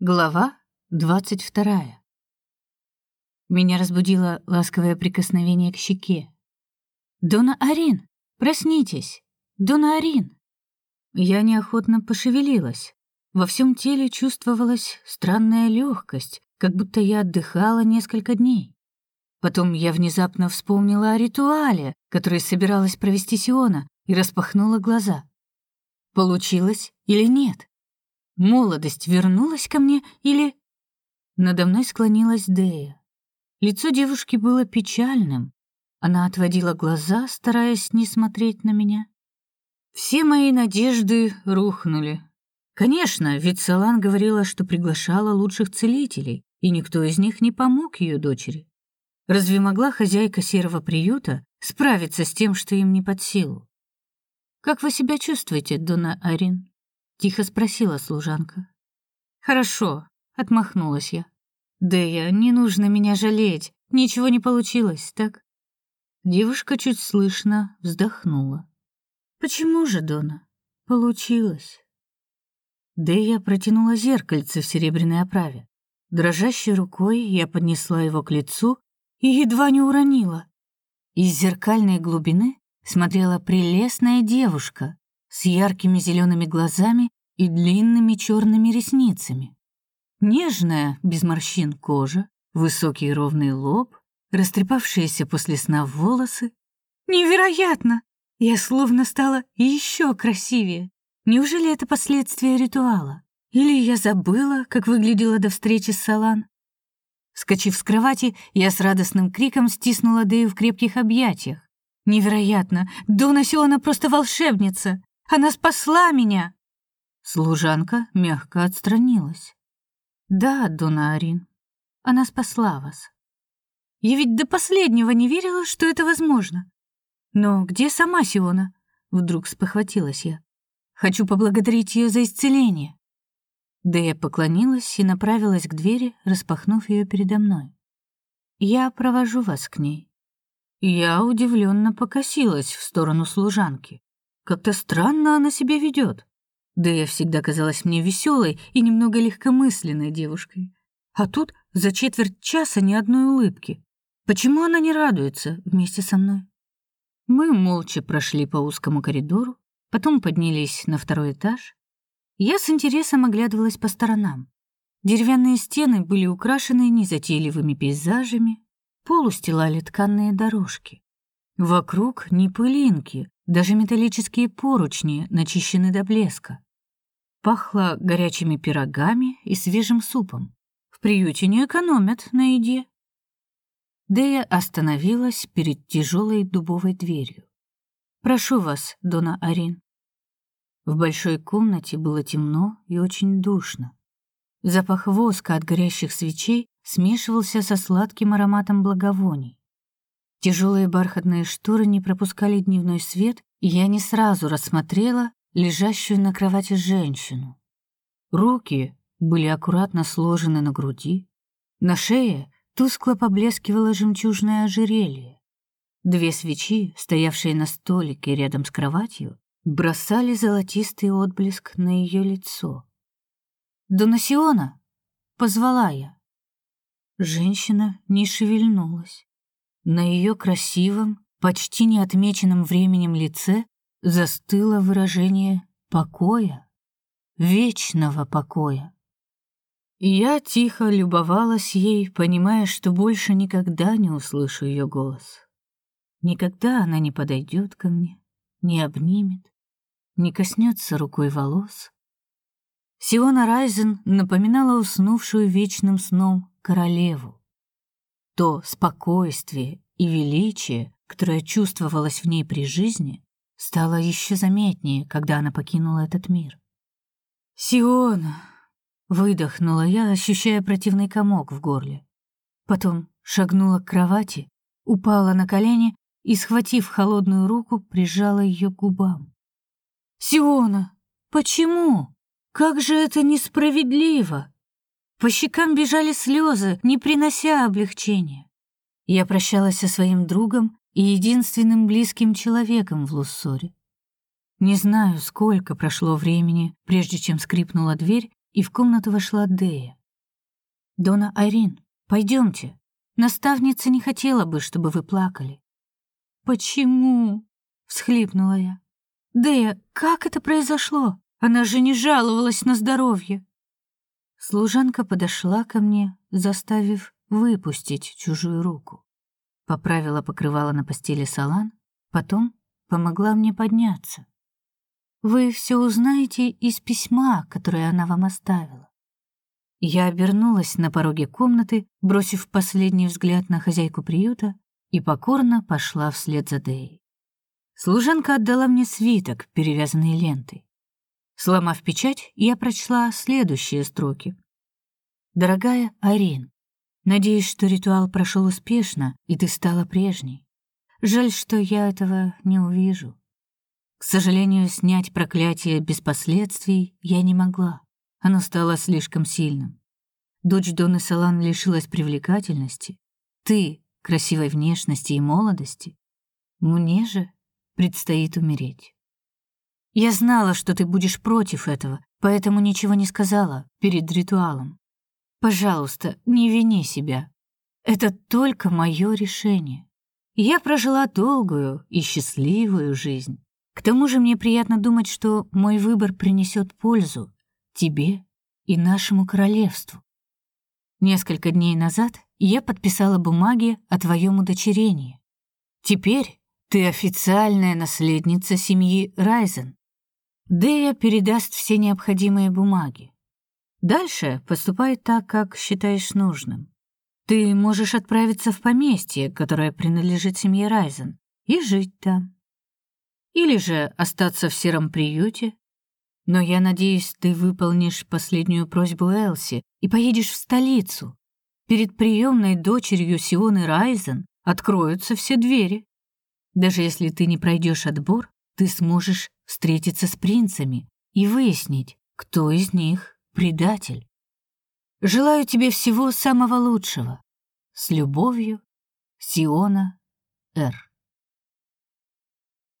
Глава двадцать вторая. Меня разбудило ласковое прикосновение к щеке. «Дона Арин, проснитесь! Дона Арин!» Я неохотно пошевелилась. Во всем теле чувствовалась странная легкость, как будто я отдыхала несколько дней. Потом я внезапно вспомнила о ритуале, который собиралась провести Сиона, и распахнула глаза. Получилось или нет? Молодость вернулась ко мне или... Надо мной склонилась Дея. Лицо девушки было печальным. Она отводила глаза, стараясь не смотреть на меня. Все мои надежды рухнули. Конечно, ведь Салан говорила, что приглашала лучших целителей, и никто из них не помог ее дочери. Разве могла хозяйка серого приюта справиться с тем, что им не под силу? Как вы себя чувствуете, Дона Арин? Тихо спросила служанка. Хорошо, отмахнулась я. Дэя, не нужно меня жалеть. Ничего не получилось, так? Девушка чуть слышно вздохнула. Почему же, Дона? Получилось. Дэя протянула зеркальце в серебряной оправе. Дрожащей рукой я поднесла его к лицу и едва не уронила. Из зеркальной глубины смотрела прелестная девушка с яркими зелеными глазами и длинными черными ресницами. Нежная, без морщин кожа, высокий ровный лоб, растрепавшиеся после сна волосы. Невероятно! Я словно стала еще красивее. Неужели это последствия ритуала? Или я забыла, как выглядела до встречи с Салан? Скочив с кровати, я с радостным криком стиснула Дэю в крепких объятиях. Невероятно! Дона Сиона просто волшебница! Она спасла меня!» Служанка мягко отстранилась. «Да, Дона Арин, она спасла вас. Я ведь до последнего не верила, что это возможно. Но где сама Сиона?» Вдруг спохватилась я. «Хочу поблагодарить ее за исцеление». Да я поклонилась и направилась к двери, распахнув ее передо мной. «Я провожу вас к ней». Я удивленно покосилась в сторону служанки. Как-то странно она себя ведет. Да я всегда казалась мне веселой и немного легкомысленной девушкой. А тут за четверть часа ни одной улыбки. Почему она не радуется вместе со мной? Мы молча прошли по узкому коридору, потом поднялись на второй этаж. Я с интересом оглядывалась по сторонам. Деревянные стены были украшены незатейливыми пейзажами, пол устилали тканные дорожки. Вокруг ни пылинки, даже металлические поручни начищены до блеска. Пахло горячими пирогами и свежим супом. В приюте не экономят на еде. Дея остановилась перед тяжелой дубовой дверью. «Прошу вас, Дона Арин». В большой комнате было темно и очень душно. Запах воска от горящих свечей смешивался со сладким ароматом благовоний. Тяжелые бархатные шторы не пропускали дневной свет, и я не сразу рассмотрела лежащую на кровати женщину. Руки были аккуратно сложены на груди, на шее тускло поблескивало жемчужное ожерелье. Две свечи, стоявшие на столике рядом с кроватью, бросали золотистый отблеск на ее лицо. «Донасиона!» — позвала я. Женщина не шевельнулась. На ее красивом, почти не отмеченном временем лице застыло выражение покоя, вечного покоя. Я тихо любовалась ей, понимая, что больше никогда не услышу ее голос. Никогда она не подойдет ко мне, не обнимет, не коснется рукой волос. Сиона Райзен напоминала уснувшую вечным сном королеву то спокойствие и величие, которое чувствовалось в ней при жизни, стало еще заметнее, когда она покинула этот мир. «Сиона!» — выдохнула я, ощущая противный комок в горле. Потом шагнула к кровати, упала на колени и, схватив холодную руку, прижала ее к губам. «Сиона! Почему? Как же это несправедливо!» По щекам бежали слезы, не принося облегчения. Я прощалась со своим другом и единственным близким человеком в Луссоре. Не знаю, сколько прошло времени, прежде чем скрипнула дверь, и в комнату вошла Дея. «Дона Айрин, пойдемте. Наставница не хотела бы, чтобы вы плакали». «Почему?» — всхлипнула я. «Дея, как это произошло? Она же не жаловалась на здоровье». Служанка подошла ко мне, заставив выпустить чужую руку. Поправила покрывало на постели салан, потом помогла мне подняться. Вы все узнаете из письма, которое она вам оставила. Я обернулась на пороге комнаты, бросив последний взгляд на хозяйку приюта, и покорно пошла вслед за Дей. Служанка отдала мне свиток, перевязанный лентой. Сломав печать, я прочла следующие строки. «Дорогая Арин, надеюсь, что ритуал прошел успешно, и ты стала прежней. Жаль, что я этого не увижу. К сожалению, снять проклятие без последствий я не могла. Оно стало слишком сильным. Дочь Доны Салан лишилась привлекательности. Ты — красивой внешности и молодости. Мне же предстоит умереть. Я знала, что ты будешь против этого, поэтому ничего не сказала перед ритуалом. Пожалуйста, не вини себя. Это только мое решение. Я прожила долгую и счастливую жизнь. К тому же мне приятно думать, что мой выбор принесет пользу тебе и нашему королевству. Несколько дней назад я подписала бумаги о твоем удочерении. Теперь ты официальная наследница семьи Райзен. Дея передаст все необходимые бумаги. Дальше поступай так, как считаешь нужным. Ты можешь отправиться в поместье, которое принадлежит семье Райзен, и жить там. Или же остаться в сером приюте. Но я надеюсь, ты выполнишь последнюю просьбу Элси и поедешь в столицу. Перед приемной дочерью Сионы Райзен откроются все двери. Даже если ты не пройдешь отбор, ты сможешь встретиться с принцами и выяснить, кто из них предатель. Желаю тебе всего самого лучшего. С любовью, Сиона Р.